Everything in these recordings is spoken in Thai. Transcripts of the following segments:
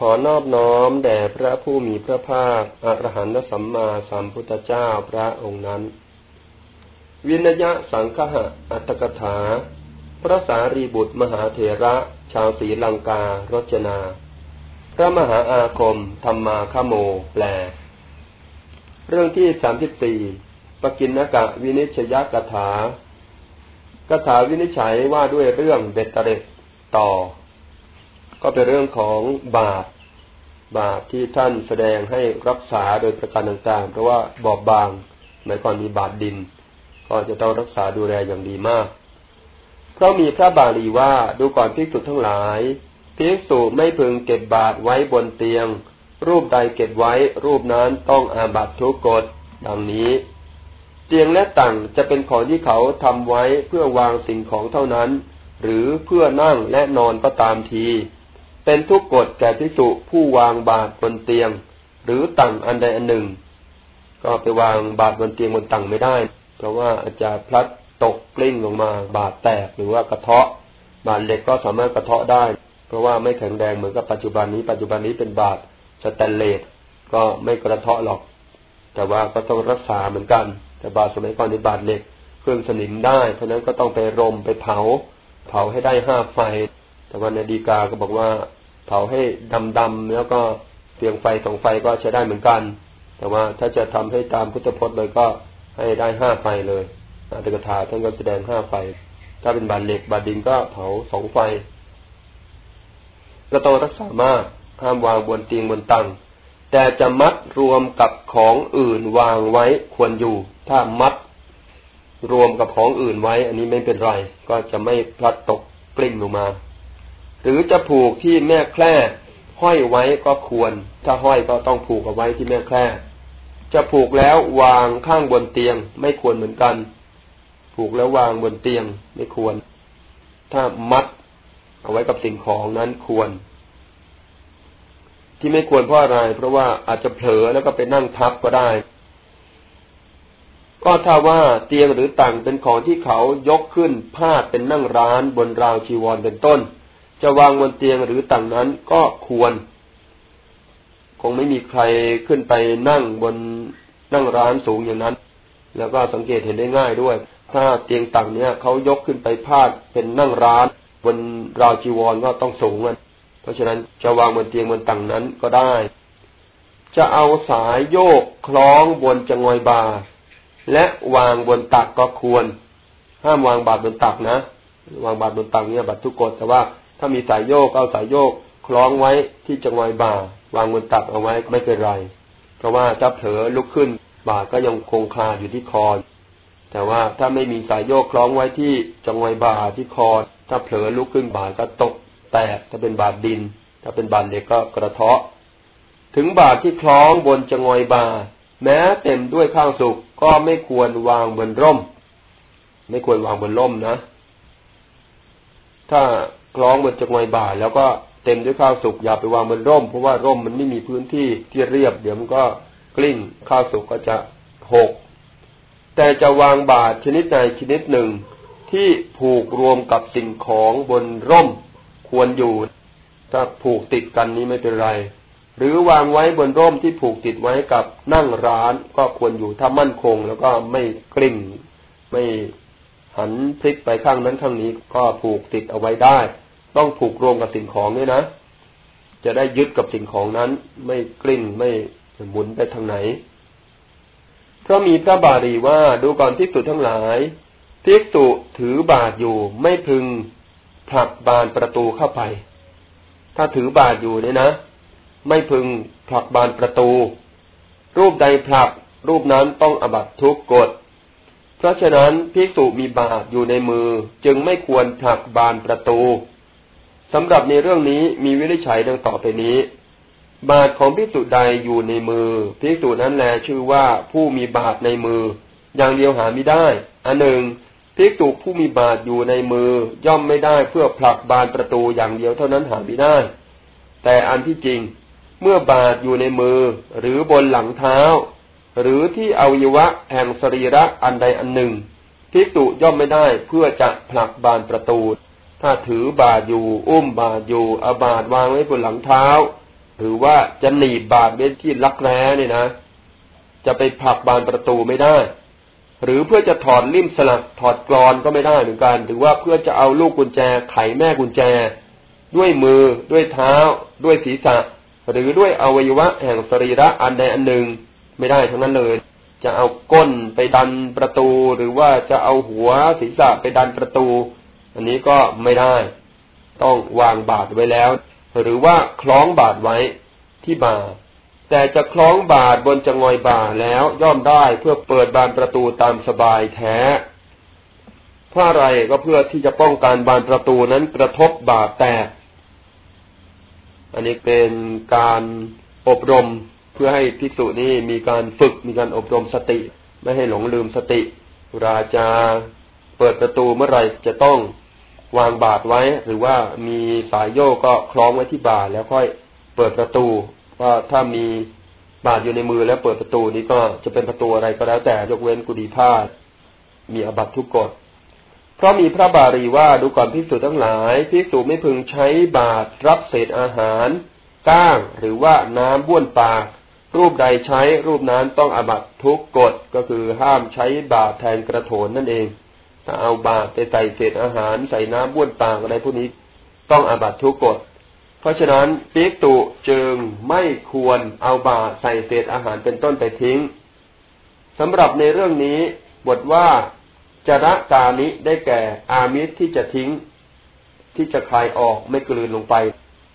ขอนอบน้อมแด่พระผู้มีพระภาคอรหันตสัมมาสัมพุทธเจ้าพระองค์นั้น วินยะสังฆะอัตถกถา พระสารีบุตรมหาเถระชาวศรีลังการจนา พระมหาอาคมธรรมาคโมแปล เรื่องที่สามสิบสี่ปกินนกะวินิชยกถากถาวินิจฉัยว่าด้วยเรื่องเบตเตเรตต่อ ก็เป็นเรื่องของบาป บาปที่ท่านแสดงให้รักษาโดยประการต่างๆ เพราะว่าบอบบางในก่อนมีบาดดิน ก็จะต้องรักษาดูแลอย่างดีมาก เพราะมีพระบาลีว่าดูก่อนภิกษุทั้งหลายภิกษุไม่พึงเก็บบาตรไว้บนเตียง รูปใดเก็บไว้ รูปนั้นต้องอาบัตทุกกฎดังนี้ เตียงและตั่งจะเป็นของที่เขาทำไว้เพื่อวางสิ่งของเท่านั้น หรือเพื่อนั่งและนอนก็ตามที เป็นทุกกฎแก่พิสุผู้วางบาตรบนเตียง หรือตั้งอันใดอันหนึ่ง ก็ไปวางบาตรบนเตียงบนตั้งไม่ได้ เพราะว่าอาจจะพลัดตกกลิ้งลงมาบาตรแตกหรือว่ากระเทาะ บาตรเหล็กก็สามารถกระเทาะได้ เพราะว่าไม่แข็งแรงเหมือนกับปัจจุบันนี้ ปัจจุบันนี้เป็นบาตรสแตนเลสก็ไม่กระเทาะหรอก แต่ว่าก็ต้องรักษาเหมือนกัน แต่บาตรสมัยก่อนในบาตรเหล็กเครื่องสนิมได้ เพราะนั้นก็ต้องไปรมไปเผา เผาให้ได้ห้าไฟ แต่ว่าในดีกาก็บอกว่า เผาให้ดำๆแล้วก็เพียงไฟสองไฟก็ใช้ได้เหมือนกัน แต่ว่าถ้าจะทำให้ตามพุทธพจน์เลยก็ให้ได้ห้าไฟเลยอัตถกถาท่านก็แสดงห้าไฟ ถ้าเป็นบาดเหล็กบาดดินก็เผาสองไฟก็ต้อรักษามากห้ามวางบนเตียงบนตังแต่จะมัดรวมกับของอื่นวางไว้ควรอยู่ ถ้ามัดรวมกับของอื่นไว้ อันนี้ไม่เป็นไร ก็จะไม่พลัดตกกลิ้งลงมา หรือจะผูกที่แม่แคร่ห้อยไว้ก็ควร ถ้าห้อยก็ต้องผูกเอาไว้ที่แม่แคร่จะผูกแล้ววางข้างบนเตียง ไม่ควรเหมือนกัน ผูกแล้ววางบนเตียงไม่ควร ถ้ามัด เอาไว้กับสิ่งของนั้นควร ที่ไม่ควรเพราะอะไร เพราะว่าอาจจะเผลอแล้วก็ไปนั่งทับก็ได้ ก็ถ้าว่าเตียงหรือต่างเป็นของที่เขายกขึ้นพาดเป็นนั่งร้านบนราวชีวรเป็นต้น จะวางบนเตียงหรือต่างนั้นก็ควร คงไม่มีใครขึ้นไปนั่งบนนั่งร้านสูงอย่างนั้น แล้วก็สังเกตเห็นได้ง่ายด้วย ถ้าเตียงต่างเนี้ยเขายกขึ้นไปพาดเป็นนั่งร้าน บนราวจีวรก็ต้องสูงมันเพราะฉะนั้นจะวางบนเตียงบนต่างนั้นก็ได้ จะเอาสายโยกคล้องบนจงอยบาและวางบนตักก็ควร ห้ามวางบาดบนตักนะ วางบาดบนตักเนี่ยบาดทุกกฎแต่ว่า ถ้ามีสายโยกเอาสายโยกคล้องไว้ที่จงหวบ่า วางบนตักเอาไว้ไม่เป็นไร เพราะว่าถ้าเผลอลุกขึ้นบ่าก็ยังคงคาอยู่ที่คอ แต่ว่าถ้าไม่มีสายโยกคล้องไว้ที่จงหวบ่าที่คอ ถ้าเผลอลุกขึ้นบ่าก็ตก แตกถ้าเป็นบาดดิน ถ้าเป็นบาดเหล็กก็กระเทาะ ถึงบาดที่คล้องบนจงหวบ่า แม้เต็มด้วยข้าวสุกก็ไม่ควรวางบนร่ม ไม่ควรวางบนร่มนะ ถ้า คล้องบนจังไวบ่าแล้วก็เต็มด้วยข้าวสุกอย่าไปวางบนร่ม เพราะว่าร่มมันไม่มีพื้นที่ที่เรียบ เดี๋ยวมันก็กลิ้งข้าวสุกก็จะหก แต่จะวางบาตรชนิดใดชนิดหนึ่ง ที่ผูกรวมกับสิ่งของบนร่มควรอยู่ ถ้าผูกติดกันนี้ไม่เป็นไร หรือวางไว้บนร่มที่ผูกติดไว้กับนั่งร้านก็ควรอยู่ถ้ามั่นคง แล้วก็ไม่กลิ้งไม่หันพลิกไปข้างนั้นข้างนี้ก็ผูกติดเอาไว้ได้ ต้องผูกรวมกับสิ่งของนี่นะ จะได้ยึดกับสิ่งของนั้น ไม่กลิ้งไม่หมุนไปทางไหน เพราะมีพระบาลีว่าดูก่อนทิกตุทั้งหลายทิกตุถือบาทอยู่ไม่พึงผลักบานประตูเข้าไป ถ้าถือบาทอยู่เนี่ยนะ ไม่พึงผลักบานประตู รูปใดผลักรูปนั้นต้องอบัตทุกกฎ เพราะฉะนั้นภิกษุมีบาทอยู่ในมือจึงไม่ควรผลักบานประตู สำหรับในเรื่องนี้มีวินิจฉัยดังต่อไปนี้ บาทของพิสุใดอยู่ในมือพิสุนั้นแลชื่อว่าผู้มีบาทในมือ อย่างเดียวหาไม่ได้ อันหนึ่งพิสุผู้มีบาทอยู่ในมือย่อมไม่ได้เพื่อผลักบานประตูอย่างเดียวเท่านั้นหาไม่ได้ แต่อันที่จริง เมื่อบาทอยู่ในมือ หรือบนหลังเท้า หรือที่อวัยวะแห่งสรีระอันใดอันหนึ่งพิสุย่อมไม่ได้เพื่อจะผลักบานประตู ถ้าถือบาดอยู่ อุ้มบาดอยู่อาบาดวางไว้บนหลังเท้า หรือว่าจะหนีบบาดเว้นที่ลักแร้เนี่ยนะ จะไปผลักบานประตูไม่ได้ หรือเพื่อจะถอดลิ่มสลักถอดกรอนก็ไม่ได้เหมือนกัน หรือว่าเพื่อจะเอาลูกกุญแจไขแม่กุญแจ ด้วยมือด้วยเท้า ด้วยศีรษะ หรือด้วยอวัยวะแห่งสรีระอันใดอันหนึ่งไม่ได้ทั้งนั้นเลยจะเอาก้นไปดันประตูหรือว่าจะเอาหัวศีรษะไปดันประตู อันนี้ก็ไม่ได้ ต้องวางบาดไว้แล้ว หรือว่าคล้องบาดไว้ที่บ่า แต่จะคล้องบาดบนจงอยบ่าแล้วย่อมได้เพื่อเปิดบานประตูตามสบายแท้เพื่ออะไรก็เพื่อที่จะป้องกันบานประตูนั้นกระทบบาดแตก อันนี้เป็นการอบรมเพื่อให้ภิกษุนี้มีการฝึกมีการอบรมสติ ไม่ให้หลงลืมสติราจาเปิดประตูเมื่อไหร่จะต้อง วางบาทไว้ หรือว่ามีสายโยกก็คล้องไว้ที่บาทแล้วค่อยเปิดประตูว่าถ้ามีบาทอยู่ในมือแล้วเปิดประตูนี้ก็จะเป็นประตูอะไรก็แล้วแต่ยกเว้นกุฎีผ้ามีอบัตทุกกฎเพราะมีพระบาลีว่าดูก่อนพิสูจทั้งหลายพิสูจไม่พึงใช้บาทรับเศษอาหารก้างหรือว่าน้ำบ้วนปาก รูปใดใช้รูปนั้นต้องอบัตทุกกฎก็คือห้ามใช้บาตรแทนกระโถนนั่นเอง ถ้าเอาบาตรไปใส่เศษอาหารใส่น้ำบ้วนปากอะไรพวกนี้ต้องอาบัตทุกกฎ เพราะฉะนั้นปิกตุจึงไม่ควรเอาบาตรใส่เศษอาหารเป็นต้นไปทิ้งสำหรับในเรื่องนี้บทว่าจระกานิได้แก่อามิตรที่จะทิ้ง ที่จะคลายออกไม่กลืนลงไป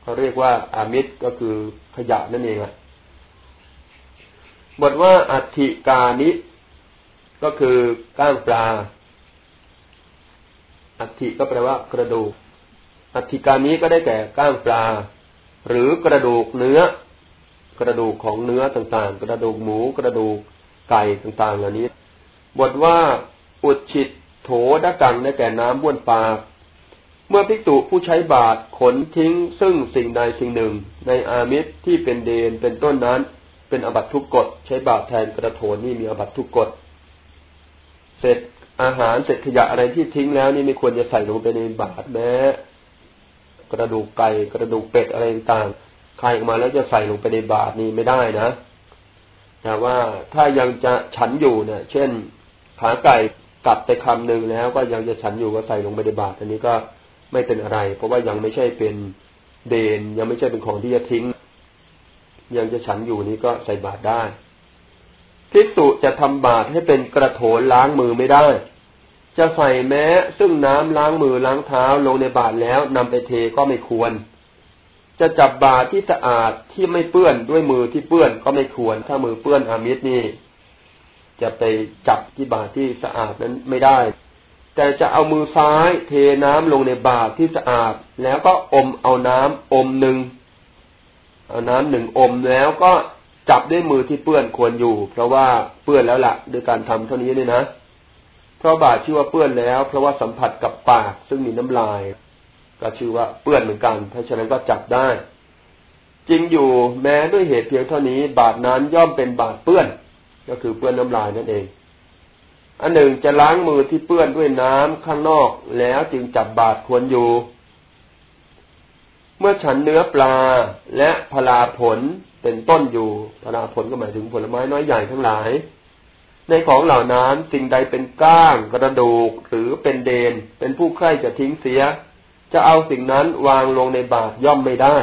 เขาเรียกว่าอามิตรก็คือขยะนั่นเองอะบทว่าอัติกานิก็คือก้างปลา อัติก็แปลว่ากระดูก อัติกานิก็ได้แก่ก้างปลา หรือกระดูกเนื้อ กระดูกของเนื้อต่างๆ กระดูกหมูกระดูกไก่ต่างๆเหล่านี้ บทว่าอุดฉิดโถดกังได้แก่น้ำบ้วนปากเมื่อภิกษุผู้ใช้บาตรขนทิ้ง ซึ่งสิ่งใดสิ่งหนึ่ง ในอามิตรที่เป็นเดนเป็นต้นนั้น เป็นอบัตทุกกฎใช้บาตรแทนกระโถนนี่มีอบัตทุกกฎเสร็จ อาหารเสร็จขยะอะไรที่ทิ้งแล้วนี่ไม่ควรจะใส่ลงไปในบาตรแม้กระดูกไก่กระดูกเป็ดอะไรต่างใครออกมาแล้วจะใส่ลงไปในบาตรนี่ไม่ได้นะแต่ว่าถ้ายังจะฉันอยู่เนี่ย เช่น ขาไก่กัดไปคำหนึ่งแล้ว ก็ยังจะฉันอยู่ก็ใส่ลงไปในบาตรอันนี้ก็ไม่เป็นอะไร เพราะว่ายังไม่ใช่เป็นเดน ยังไม่ใช่เป็นของที่จะทิ้ง ยังจะฉันอยู่นี้ก็ใส่บาตรได้ภิกษุจะทำบาตรให้เป็นกระโถนล้างมือไม่ได้ จะใส่แม้ซึ่งน้ำล้างมือล้างเท้าลงในบาตรแล้วนำไปเทก็ไม่ควร จะจับบาตรที่สะอาดที่ไม่เปื้อนด้วยมือที่เปื้อนก็ไม่ควร ถ้ามือเปื้อนอามิตรนี่ จะไปจับที่บาตรที่สะอาดนั้นไม่ได้ แต่จะเอามือซ้ายเทน้ำลงในบาตรที่สะอาด แล้วก็อมเอาน้ำอมหนึ่งเอาน้ำหนึ่งอมแล้วก็จับด้วยมือที่เปื้อนควรอยู่ เพราะว่าเปื้อนแล้วละ่ะด้วยการทำเท่านี้เนี่ยนะ เพราะบาดชื่อว่าเปื้อนแล้ว เพราะว่าสัมผัสกับปากซึ่งมีน้ำลาย ก็ชื่อว่าเปื้อนเหมือนกัน เพราะฉะนั้นก็จับได้ จริงอยู่แม้ด้วยเหตุเพียงเท่านี้ บาดนั้นย่อมเป็นบาดเปื้อน ก็คือเปื้อนน้ำลายนั่นเอง อันหนึ่งจะล้างมือที่เปื้อนด้วยน้ำข้างนอกแล้วจึงจับบาดควรอยู่ เมื่อฉันเนื้อปลาและพลาผลเป็นต้นอยู่พลาผลก็หมายถึงผลไม้น้อยใหญ่ทั้งหลาย ในของเหล่านั้นสิ่งใดเป็นก้างกระดูกหรือเป็นเดน เป็นผู้ใคร่จะทิ้งเสีย จะเอาสิ่งนั้นวางลงในบาตรย่อมไม่ได้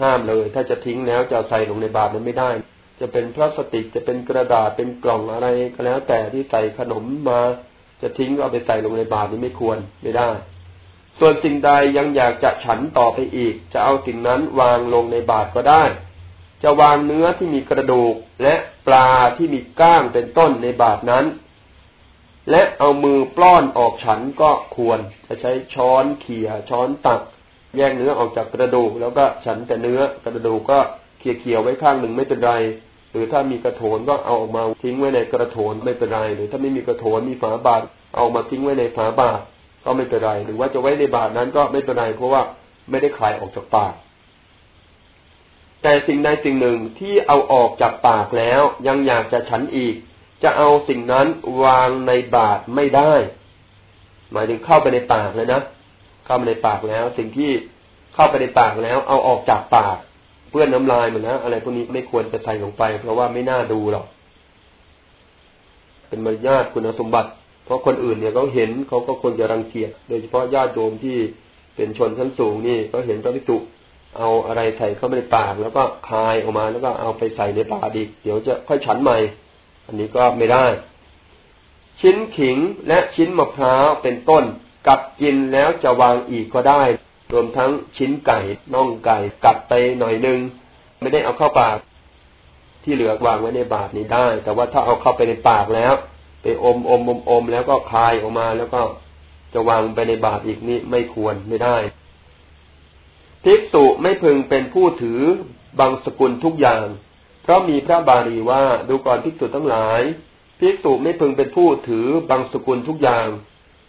ห้ามเลย ถ้าจะทิ้งแล้วจะใส่ลงในบาตรนั้นไม่ได้ จะเป็นพลาสติกจะเป็นกระดาษเป็นกล่องอะไรก็แล้ว แต่ที่ใส่ขนมมา จะทิ้งก็เอาไปใส่ลงในบาตรนี้ไม่ควรไม่ได้ ส่วนสิ่งใดยังอยากจะฉันต่อไปอีก จะเอาสิ่งนั้นวางลงในบาตรก็ได้ จะวางเนื้อที่มีกระดูกและปลาที่มีก้างเป็นต้นในบาตรนั้น และเอามือปล้อนออกฉันก็ควรจะใช้ช้อนเขี่ยช้อนตัก แยกเนื้อออกจากกระดูก แล้วก็ฉันแต่เนื้อกระดูกก็เขี่ยเขี่ยไว้ข้างหนึ่งไม่เป็นไร หรือถ้ามีกระโถนก็เอาออกมาทิ้งไว้ในกระโถนไม่เป็นไร หรือถ้าไม่มีกระโถนมีฝาบาตรเอามาทิ้งไว้ในฝาบาตรก็ไม่เป็นไร หรือว่าจะไว้ในบาทนั้นก็ไม่เป็นไรเพราะว่าไม่ได้คลายออกจากปาก แต่สิ่งใดสิ่งหนึ่งที่เอาออกจากปากแล้วยังอยากจะฉันอีก จะเอาสิ่งนั้นวางในบาทไม่ได้ หมายถึงเข้าไปในปากเลยนะเข้าไปในปากแล้ว สิ่งที่เข้าไปในปากแล้ว เอาออกจากปากเปื้อนน้ำลายมันนะอะไรพวกนี้ไม่ควรจะใส่ลงไป เพราะว่าไม่น่าดูหรอกเป็นมารยาทคุณสมบัติ เพราะคนอื่นเนี่ยเขาเห็นเขาก็ควรจะรังเกียจโดยเฉพาะญาติโยมที่เป็นชนชั้นสูงนี่ก็เห็นพระภิกษุ เอาอะไรใส่เข้าไปในปาก แล้วก็คายออกมาแล้วก็เอาไปใส่ในปากอีกเดี๋ยวจะค่อยฉันใหม่ อันนี้ก็ไม่ได้ ชิ้นขิงและชิ้นมะพร้าวเป็นต้นกัดกินแล้วจะวางอีกก็ได้ รวมทั้งชิ้นไก่น่องไก่กัดไปหน่อยนึง ไม่ได้เอาเข้าปาก ที่เหลือวางไว้ในบาทนี้ได้ แต่ว่าถ้าเอาเข้าไปในปากแล้ว ไปอมอมอมอมแล้วก็คายออกมาแล้วก็จะวางไปในบาทอีกนี่ไม่ควรไม่ได้ ภิกษุไม่พึงเป็นผู้ถือบางสกุลทุกอย่าง เพราะมีพระบาลีว่าดูก่อนภิกษุทั้งหลายภิกษุไม่พึงเป็นผู้ถือบางสกุลทุกอย่าง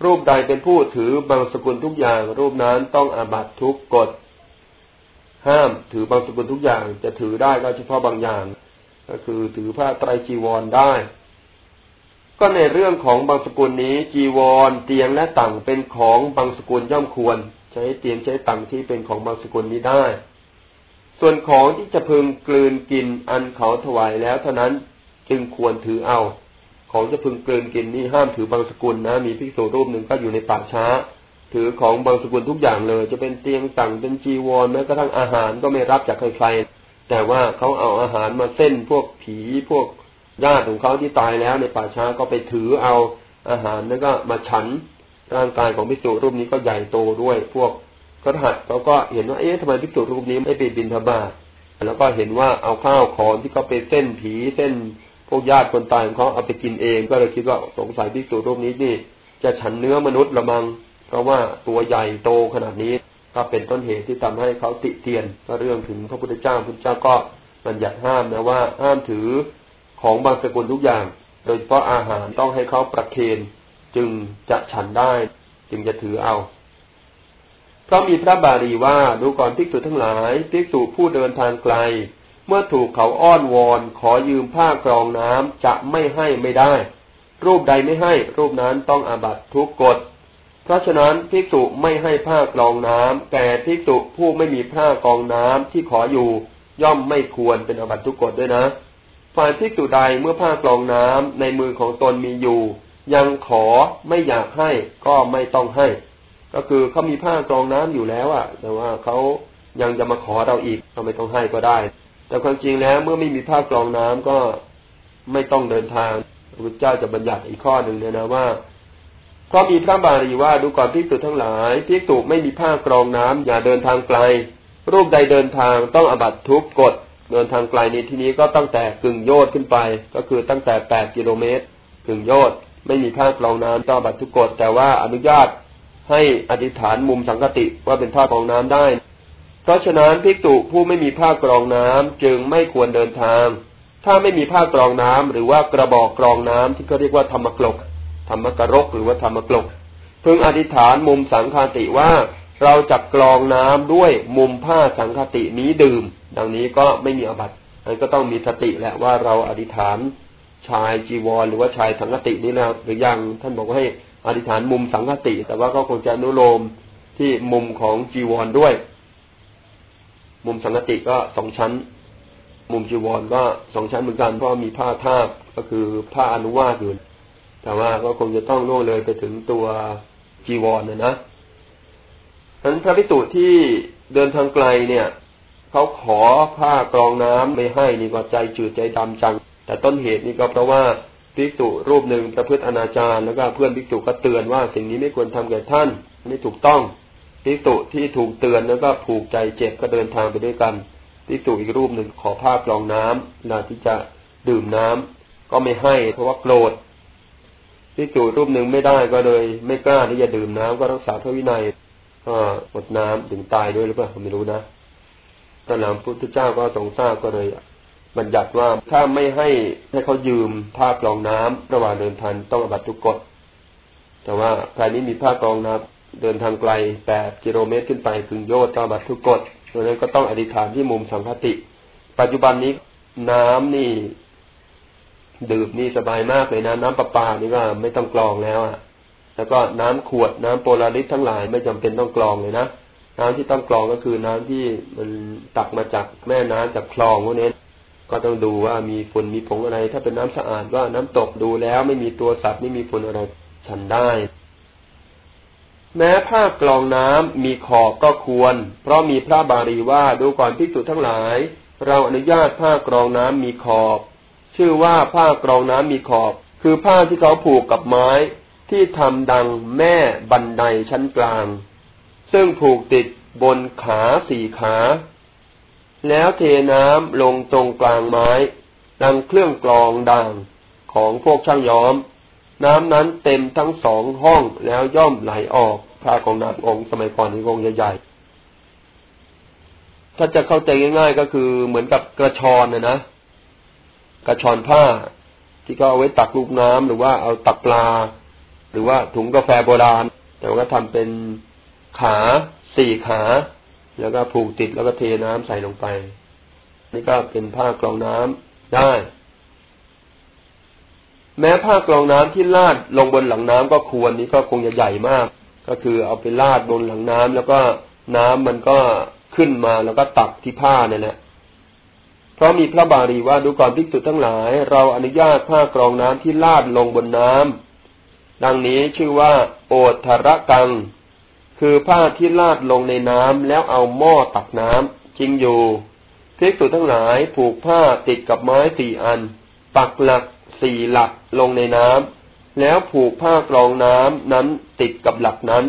รูปใดเป็นผู้ถือบางสกุลทุกอย่าง รูปนั้นต้องอาบัตทุกกฎ ห้ามถือบางสกุลทุกอย่างจะถือได้ก็เฉพาะบางอย่าง ก็คือถือผ้าไตรจีวรได้ ก็ในเรื่องของบางสกุลนี้จีวรเตียงและต่างเป็นของบางสกุลย่อมควร ใช้เตียงใช้ตังที่เป็นของบางสกุลนี้ได้ ส่วนของที่จะพึงกลืนกินอันเขาถวายแล้วเท่านั้นจึงควรถือเอา ของจะพึงกลืนกินนี่ห้ามถือบางสกุลนะ มีภิกษุรูปหนึ่งก็อยู่ในป่าช้า ถือของบางสกุลทุกอย่างเลย จะเป็นเตียงตังเป็นจีวรแม้กระทั่งอาหารก็ไม่รับจากใครๆแต่ว่าเขาเอาอาหารมาเส้นพวกผีพวกญาติของเขาที่ตายแล้วในป่าช้าก็ไปถือเอาอาหารแล้วก็มาฉัน ร่างกายของพิสุรูปนี้ก็ใหญ่โตด้วย พวกกระหัดเขาก็เห็นว่าเอ๊ะทำไมพิสุรูปนี้ไม่ไปบินธบาตแล้วก็เห็นว่าเอาข้าวของที่เขาไปเส้นผีเส้นพวกญาติคนตายของเขาเอาไปกินเอง ก็เลยคิดว่าสงสัยพิสุรูปนี้นี่ จะฉันเนื้อมนุษย์ละมังเพราะว่าตัวใหญ่โตขนาดนี้ก็เป็นต้นเหตุที่ทำให้เขาติเตียนก็เรื่องถึงพระพุทธเจ้าพุทธเจ้าก็มันหยัดห้ามนะว่าห้ามถือของบางสกุลทุกอย่าง โดยเฉพาะอาหารต้องให้เขาประเคน จึงจะฉันได้ จึงจะถือเอา เพราะมีพระบาลีว่าดูก่อนภิกษุทั้งหลายภิกษุผู้เดินทางไกล เมื่อถูกเขาอ้อนวอนขอยืมผ้ากรองน้ำจะไม่ให้ไม่ได้ รูปใดไม่ให้ รูปนั้นต้องอาบัตทุกกฎเพราะฉะนั้นภิกษุไม่ให้ผ้ากรองน้ำแก่ภิกษุผู้ไม่มีผ้ากรองน้ำที่ขออยู่ย่อมไม่ควรเป็นอาบัตทุกกฎด้วยนะฝ่ายภิกษุใดเมื่อผ้ากรองน้ำในมือของตนมีอยู่ ยังขอไม่อยากให้ก็ไม่ต้องให้ ก็คือเขามีผ้ากรองน้ำอยู่แล้วอะแต่ว่าเขายังจะมาขอเราอีกก็ไม่ต้องให้ก็ได้ แต่ความจริงแล้วเมื่อไม่มีผ้ากรองน้ำก็ไม่ต้องเดินทางพระพุทธเจ้าจะบัญญัติอีกข้อหนึ่งเนี่ยนะว่าเพราะมีพระบาลีว่าดูก่อนพิกษุทั้งหลายพิกษุไม่มีผ้ากรองน้ำอย่าเดินทางไกล รูปใดเดินทางต้องอบัตทุกกฎเดินทางไกลในที่นี้ก็ตั้งแต่กึ่งโยชน์ขึ้นไป ก็คือตั้งแต่แปดกิโลเมตรกึ่งโยชน์ ไม่มีผ้ากรองน้ำต้อบัตทุกกฎแต่ว่าอนุญาตให้อธิษฐานมุมสังกติว่าเป็นผ้ากรองน้ำได้ เพราะฉะนั้นภิกษุผู้ไม่มีผ้ากรองน้ำจึงไม่ควรเดินทาง ถ้าไม่มีผ้ากรองน้ำหรือว่ากระบอกกรองน้ำที่เขาเรียกว่าธรรมกลกธรรมกรกหรือว่าธรรมกลกพึงอธิษฐานมุมสังคติว่าเราจับกรองน้ำด้วยมุมผ้าสังคตินี้ดื่ม ดังนี้ก็ไม่มีอบัตอันก็ต้องมีสติแหละว่าเราอธิษฐาน ชายจีวรหรือว่าชายสังคตินี่นะหรือยังท่านบอกว่าให้อธิษฐานมุมสังคติ แต่ว่าก็คงจะนุโลมที่มุมของจีวรด้วย มุมสังคติก็สองชั้น มุมจีวรก็สองชั้นเหมือนกันเพราะมีผ้าทาบก็คือผ้าอนุวาสอยู่แต่ว่าก็คงจะต้องล่วงเลยไปถึงตัวจีวรนะนะฉะนั้นพระพิสุที่เดินทางไกลเนี่ยเขาขอผ้ากรองน้ำไม่ให้นี่ก็ใจจืดใจดำจัง แต่ต้นเหตุนี่ก็เพราะว่าภิกษุรูปหนึ่งประพฤติอนาจารแล้วก็เพื่อนภิกษุก็เตือนว่าสิ่งนี้ไม่ควรทำแก่ท่านไม่ถูกต้องภิกษุที่ถูกเตือนแล้วก็ผูกใจเจ็บก็เดินทางไปด้วยกันภิกษุอีกรูปหนึ่งขอผ้ากรองน้ำนาที่จะดื่มน้ำก็ไม่ให้เพราะว่าโกรธภิกษุรูปหนึ่งไม่ได้ก็เลย ไม่กล้าที่จะดื่มน้ำก็รักษาพระวินัยก็หมดน้ำถึงตายด้วยหรือเปล่าผมไม่รู้นะตอนหลังพุทธเจ้าก็ทรงทราบก็เลย บัญญัติว่าถ้าไม่ให้ให้เขายืมผ้ากรองน้ำระหว่างเดินทางต้องอบัตทุกกฎแต่ว่าใครนี้มีผ้ากรองน้ำเดินทางไกลแปดกิโลเมตรขึ้นไปถึงโยชน์ต้องอบัตทุกกฎดังนั้นก็ต้องอธิษฐานที่มุมสังคติ ปัจจุบันนี้น้ำนี่ ดื่มนี่สบายมากเลยนะน้ำประปานี่ก็ไม่ต้องกรองแล้วอะ แล้วก็น้ำขวดน้ำโปลาริสทั้งหลายไม่จำเป็นต้องกรองเลยนะน้ำที่ต้องกรองก็คือน้ำที่มันตักมาจากแม่น้ำจากคลองพวกนี้ ก็ต้องดูว่ามีฝุ่นมีผงอะไร ถ้าเป็นน้ำสะอาดก็น้ำตกดูแล้วไม่มีตัวสัตว์ไม่มีฝุ่นอะไรฉันได้ แม้ผ้ากรองน้ำมีขอบก็ควร เพราะมีพระบาลีว่าดูก่อนพิสุทั้งหลาย เราอนุญาตผ้ากรองน้ำมีขอบ ชื่อว่าผ้ากรองน้ำมีขอบ คือผ้าที่เขาผูกกับไม้ ที่ทำดังแม่บันไดชั้นกลาง ซึ่งผูกติดบนขาสี่ขา แล้วเทน้ำลงตรงกลางไม้ดังเครื่องกรองด่างของพวกช่างย้อม น้ำนั้นเต็มทั้งสองห้องแล้วย่อมไหลออกผ้าของนางองค์สมัยก่อนในองค์ใหญ่ๆถ้าจะเข้าใจง่ายๆก็คือเหมือนกับกระชอนนะนะกระชอนผ้า ที่เขาเอาไว้ตักลูกน้ำหรือว่าเอาตักปลา หรือว่าถุงกาแฟโบราณ แต่ว่าทำเป็นขาสี่ขา แล้วก็ผูกติดแล้วก็เทน้ำใส่ลงไป นี่ก็เป็นผ้ากรองน้ำได้ แม้ผ้ากรองน้ำที่ลาดลงบนหลังน้ำก็ควรนี้ก็คงจะใหญ่มาก ก็คือเอาไปลาดบนหลังน้ำแล้วก็น้ำมันก็ขึ้นมาแล้วก็ตักที่ผ้าเนี่ยแหละเพราะมีพระบาลีว่าดูก่อนภิกษุทั้งหลาย เราอนุญาตผ้ากรองน้ำที่ลาดลงบนน้ำดังนี้ชื่อว่า โอทระกัง คือผ้าที่ลาดลงในน้ำแล้วเอาหม้อตักน้ำจริงอยู่ภิกษุทั้งหลายผูกผ้าติดกับไม้สี่อัน ปักหลักสี่หลักลงในน้ำแล้วผูกผ้ากรองน้ำนั้นติดกับหลักนั้น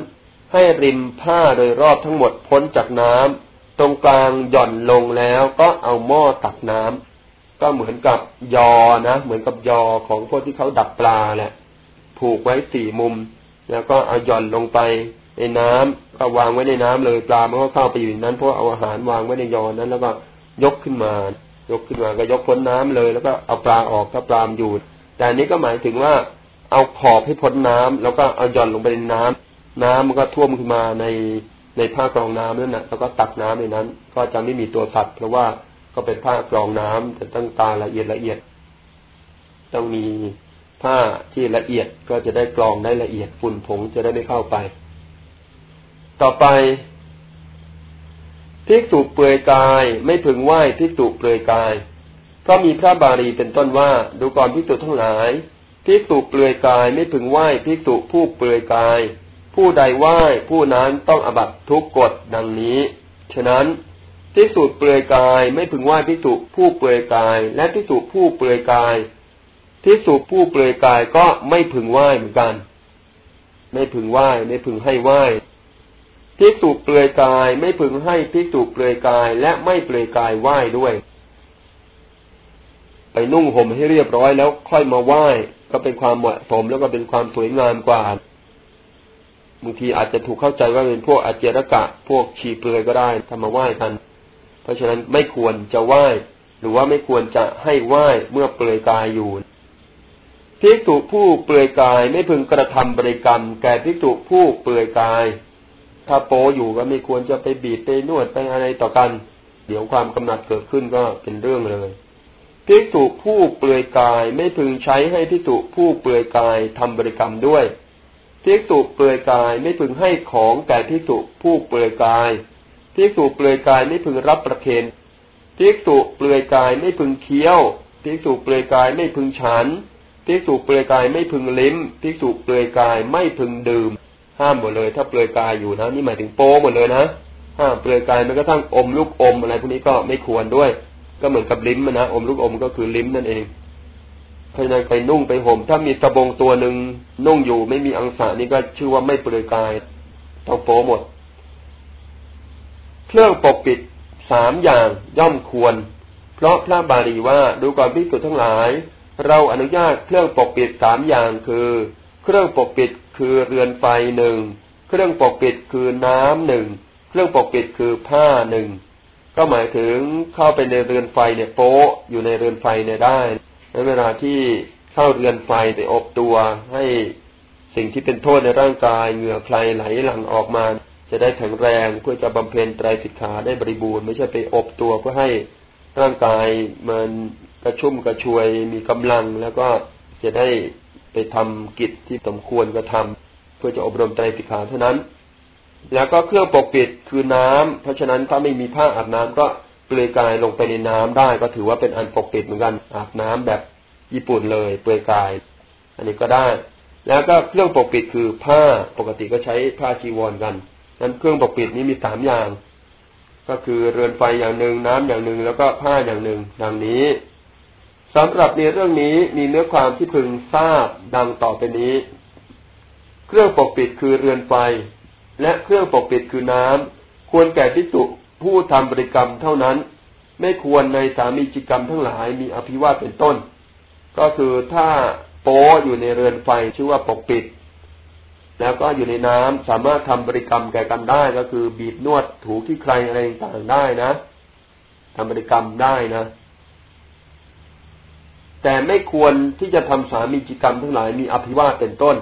ให้ริมผ้าโดยรอบทั้งหมดพ้นจากน้ำตรงกลางหย่อนลงแล้วก็เอาหม้อตักน้ำก็เหมือนกับยอนะ เหมือนกับยอของพวกที่เขาดักปลาแหละ ผูกไว้สี่มุม แล้วก็เอาหย่อนลงไป ในน้ำก็วางไว้ในน้ำเลยปลามันก็เข้าไปอยู่ในนั้นเพราะเอาอาหารวางไว้ในยอนนั้น แล้วก็ยกขึ้นมา ยกขึ้นมาก็ยกพ้นน้ำเลย แล้วก็เอาปลาออกถ้าปลามอยู่แต่อันนี้ก็หมายถึงว่าเอาขอบให้พ้นน้ำแล้วก็เอาย่อนลงไปในน้ำน้ำมันก็ท่วมขึ้นมาในในผ้ากรองน้ำนั่นแหละแล้วก็ตักน้ำในนั้น ก็จะไม่มีตัวสัตว์เพราะว่าก็เป็นผ้ากรองน้ำแต่ต้องตาละเอียดละเอียด ต้องมีผ้าที่ละเอียดก็จะได้กรองได้ละเอียดฝุ่นผงจะได้ไม่เข้าไป ต่อไปพิกษุเปลือยกายไม่พึงไหว้พิกษุเปลือยกาย เพราะมีพระบาลีเป็นต้นว่าดูก่อนพิกษุทั้งหลายพิกษุเปลือยกายไม่พึงไหว้พิกษุผู้เปลือยกาย ผู้ใดไหว้ผู้นั้นต้องอบัตทุกกฎดังนี้ ฉะนั้นพิกษุเปลือยกายไม่พึงไหว้พิกษุผู้เปลือยกาย และพิกษุผู้เปลือยกายพิสุผู้เปลือยกายก็ไม่พึงไหว้เหมือนกัน ไม่พึงไหว้ไม่พึงให้ไหว้ พิสุเปลือยกายไม่พึงให้พิสุเปลือยกายและไม่เปลือยกายไหว้ด้วย ไปนุ่งห่มให้เรียบร้อยแล้วค่อยมาไหว้ก็เป็นความเหมาะสมแล้วก็เป็นความสวยงามกว่าบางทีอาจจะถูกเข้าใจว่าเป็นพวกอาเจรกะ พวกชีเปลือยก็ได้ทำมาไหว้กัน เพราะฉะนั้นไม่ควรจะไหว้ หรือว่าไม่ควรจะให้ไหว้เมื่อเปลือยกายอยู่ภิกษุผู้เปลือยกายไม่พึงกระทำบริกรรม แก่ภิกษุผู้เปลือยกาย ถ้าโปอยู่ก็ไม่ควรจะไปบีบไปนวดไปอะไรต่อกัน เดี๋ยวความกำหนัดเกิดขึ้นก็เป็นเรื่องเลยภิกษุผู้เปลือยกายไม่พึงใช้ให้ภิกษุผู้เปลือยกายทำบริกรรมด้วยภิกษุเปลือยกายไม่พึงให้ของแก่ภิกษุผู้เปลือยกายภิกษุเปลือยกายไม่พึงรับประเคนภิกษุเปลือยกายไม่พึงเคี้ยวภิกษุเปลือยกายไม่พึงฉันภิกษุเปลือยกายไม่พึงลิ้มภิกษุเปลือยกายไม่พึงดื่ม ห้ามหมดเลย ถ้าเปลือยกายอยู่นะนี่หมายถึงโป้หมดเลยนะห้ามเปลือยกายมันก็ทั้งอมลูกอมอะไรพวกนี้ก็ไม่ควรด้วย ก็เหมือนกับลิ้มนะอมลูกอมก็คือลิ้มนั่นเองเพราะนั้นไปนุ่งไปห่ม ถ้ามีตะบงตัวหนึ่งนุ่งอยู่ไม่มีอังสานี่ก็ชื่อว่าไม่เปลือยกายต้องโป้หมด เครื่องปกปิดสามอย่างย่อมควร เพราะพระบาลีว่าดูก่อนพิสุทั้งหลาย เราอนุญาตเครื่องปกปิดสามอย่างคือ เครื่องปกปิด คือเรือนไฟหนึ่งเครื่องปกปิดคือน้ำหนึ่งเครื่องปกปิดคือผ้าหนึ่งก็หมายถึงเข้าไปในเรือนไฟเนี่ยโป๊ะอยู่ในเรือนไฟเนี่ยได้ในเวลาที่เข้าเรือนไฟไปอบตัวให้สิ่งที่เป็นโทษในร่างกายเหงื่อใครไหลหลั่งออกมา จะได้แข็งแรงเพื่อจะบำเพ็ญไตรสิกขาได้บริบูรณ์ไม่ใช่ไปอบตัวเพื่อให้ร่างกายมันกระชุ่มกระชวยมีกำลังแล้วก็จะได้ ไปทำกิจที่สมควรกระทาเพื่อจะอบรมใจสิกขาเท่านั้น แล้วก็เครื่องปกปิดคือน้ำเพราะฉะนั้นถ้าไม่มีผ้าอาบน้ำก็เปลือยกายลงไปในน้ำได้ ก็ถือว่าเป็นอันปกปิดเหมือนกันอาบน้ำแบบญี่ปุ่นเลยเปลือยกาย อันนี้ก็ได้ แล้วก็เครื่องปกปิดคือผ้าปกติก็ใช้ผ้าจีวรกันนั้นเครื่องปกปิดนี้มีสามอย่าง ก็คือเรือนไฟอย่างหนึ่งน้ำอย่างหนึ่งแล้วก็ผ้าอย่างหนึ่งดังนี้ สำหรับในเรื่องนี้มีเนื้อความที่พึงทราบดังต่อไปนี้ เครื่องปกปิดคือเรือนไฟ และเครื่องปกปิดคือน้ำควรแก่ที่สุผู้ทำบริกรรมเท่านั้น ไม่ควรในสามีจิกรรมทั้งหลายมีอภิวาทเป็นต้น ก็คือถ้าโป้อยู่ในเรือนไฟชื่อว่าปกปิด แล้วก็อยู่ในน้ำสามารถทำบริกรรมแก่กันได้ก็คือบีบนวดถูที่ใครอะไรต่างๆได้นะทำบริกรรมได้นะ แต่ไม่ควรที่จะทำสามีจิกรรมทั้งหลายมีอภิวาทเป็นต้น